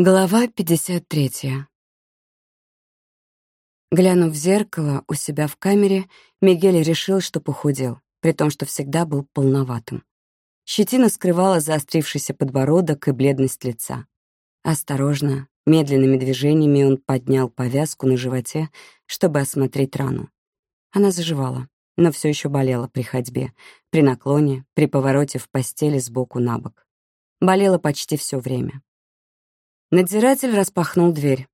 Глава 53. Глянув в зеркало у себя в камере, Мигель решил, что похудел, при том, что всегда был полноватым. Щетина скрывала заострившийся подбородок и бледность лица. Осторожно, медленными движениями он поднял повязку на животе, чтобы осмотреть рану. Она заживала, но все еще болела при ходьбе, при наклоне, при повороте в постели сбоку на бок. Болела почти все время. Надзиратель распахнул дверь.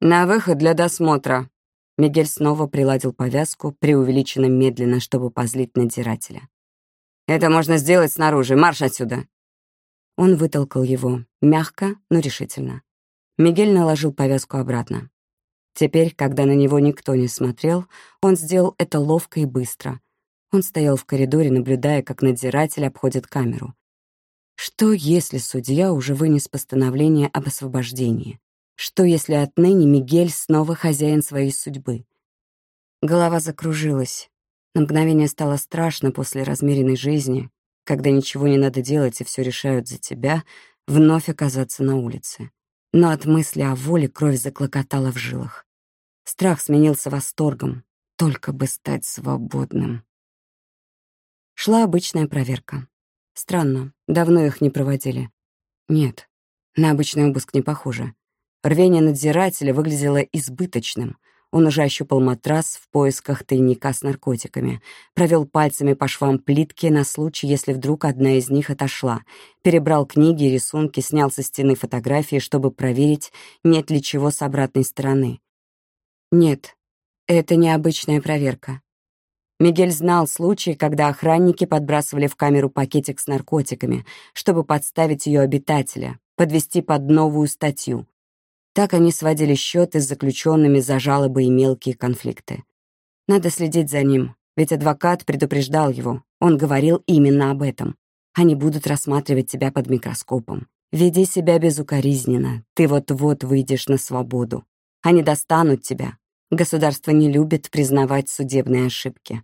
«На выход для досмотра». Мигель снова приладил повязку, преувеличенно медленно, чтобы позлить надзирателя. «Это можно сделать снаружи. Марш отсюда!» Он вытолкал его, мягко, но решительно. Мигель наложил повязку обратно. Теперь, когда на него никто не смотрел, он сделал это ловко и быстро. Он стоял в коридоре, наблюдая, как надзиратель обходит камеру. Что, если судья уже вынес постановление об освобождении? Что, если отныне Мигель снова хозяин своей судьбы? Голова закружилась. На мгновение стало страшно после размеренной жизни, когда ничего не надо делать и все решают за тебя, вновь оказаться на улице. Но от мысли о воле кровь заклокотала в жилах. Страх сменился восторгом, только бы стать свободным. Шла обычная проверка. Странно, давно их не проводили. Нет, на обычный обыск не похоже. Рвение надзирателя выглядело избыточным. Он уже ощупал матрас в поисках тайника с наркотиками, провел пальцами по швам плитки на случай, если вдруг одна из них отошла, перебрал книги и рисунки, снял со стены фотографии, чтобы проверить, нет ли чего с обратной стороны. Нет, это не обычная проверка. Мигель знал случаи, когда охранники подбрасывали в камеру пакетик с наркотиками, чтобы подставить ее обитателя, подвести под новую статью. Так они сводили счеты с заключенными за жалобы и мелкие конфликты. Надо следить за ним, ведь адвокат предупреждал его. Он говорил именно об этом. Они будут рассматривать тебя под микроскопом. Веди себя безукоризненно. Ты вот-вот выйдешь на свободу. Они достанут тебя, Государство не любит признавать судебные ошибки.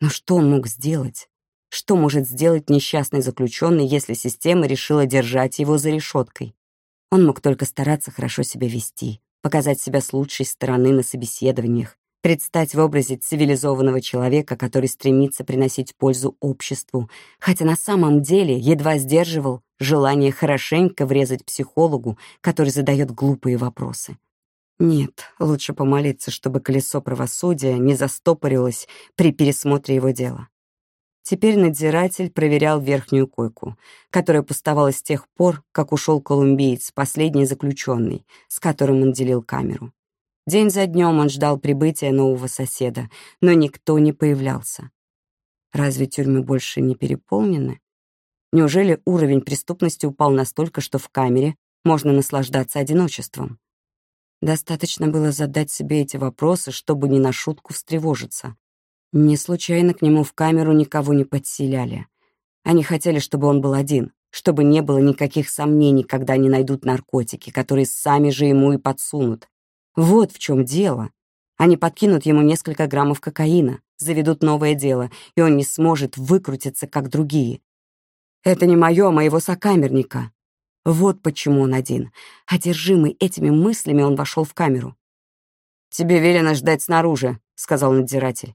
Но что он мог сделать? Что может сделать несчастный заключенный, если система решила держать его за решеткой? Он мог только стараться хорошо себя вести, показать себя с лучшей стороны на собеседованиях, предстать в образе цивилизованного человека, который стремится приносить пользу обществу, хотя на самом деле едва сдерживал желание хорошенько врезать психологу, который задает глупые вопросы. Нет, лучше помолиться, чтобы колесо правосудия не застопорилось при пересмотре его дела. Теперь надзиратель проверял верхнюю койку, которая пустовала с тех пор, как ушел колумбиец, последний заключенный, с которым он делил камеру. День за днем он ждал прибытия нового соседа, но никто не появлялся. Разве тюрьмы больше не переполнены? Неужели уровень преступности упал настолько, что в камере можно наслаждаться одиночеством? Достаточно было задать себе эти вопросы, чтобы не на шутку встревожиться. Не случайно к нему в камеру никого не подселяли. Они хотели, чтобы он был один, чтобы не было никаких сомнений, когда они найдут наркотики, которые сами же ему и подсунут. Вот в чем дело. Они подкинут ему несколько граммов кокаина, заведут новое дело, и он не сможет выкрутиться, как другие. Это не мое, а моего сокамерника. Вот почему он один. Одержимый этими мыслями, он вошел в камеру. «Тебе велено ждать снаружи», — сказал надзиратель.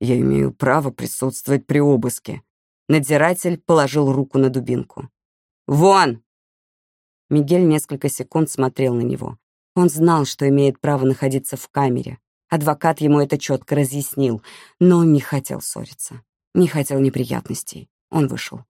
«Я имею право присутствовать при обыске». Надзиратель положил руку на дубинку. «Вон!» Мигель несколько секунд смотрел на него. Он знал, что имеет право находиться в камере. Адвокат ему это четко разъяснил, но он не хотел ссориться, не хотел неприятностей. Он вышел.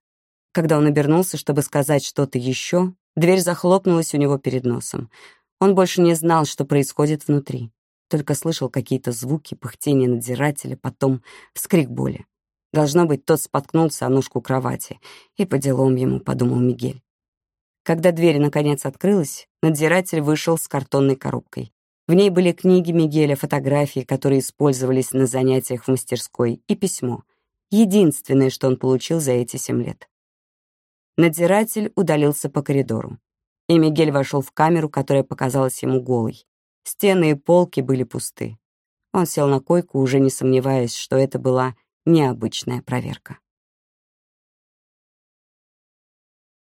Когда он обернулся, чтобы сказать что-то еще, дверь захлопнулась у него перед носом. Он больше не знал, что происходит внутри. Только слышал какие-то звуки, пыхтение надзирателя, потом вскрик боли. Должно быть, тот споткнулся о ножку кровати. И по делам ему, подумал Мигель. Когда дверь наконец открылась, надзиратель вышел с картонной коробкой. В ней были книги Мигеля, фотографии, которые использовались на занятиях в мастерской, и письмо. Единственное, что он получил за эти семь лет. Надзиратель удалился по коридору. И Мигель вошел в камеру, которая показалась ему голой. Стены и полки были пусты. Он сел на койку, уже не сомневаясь, что это была необычная проверка.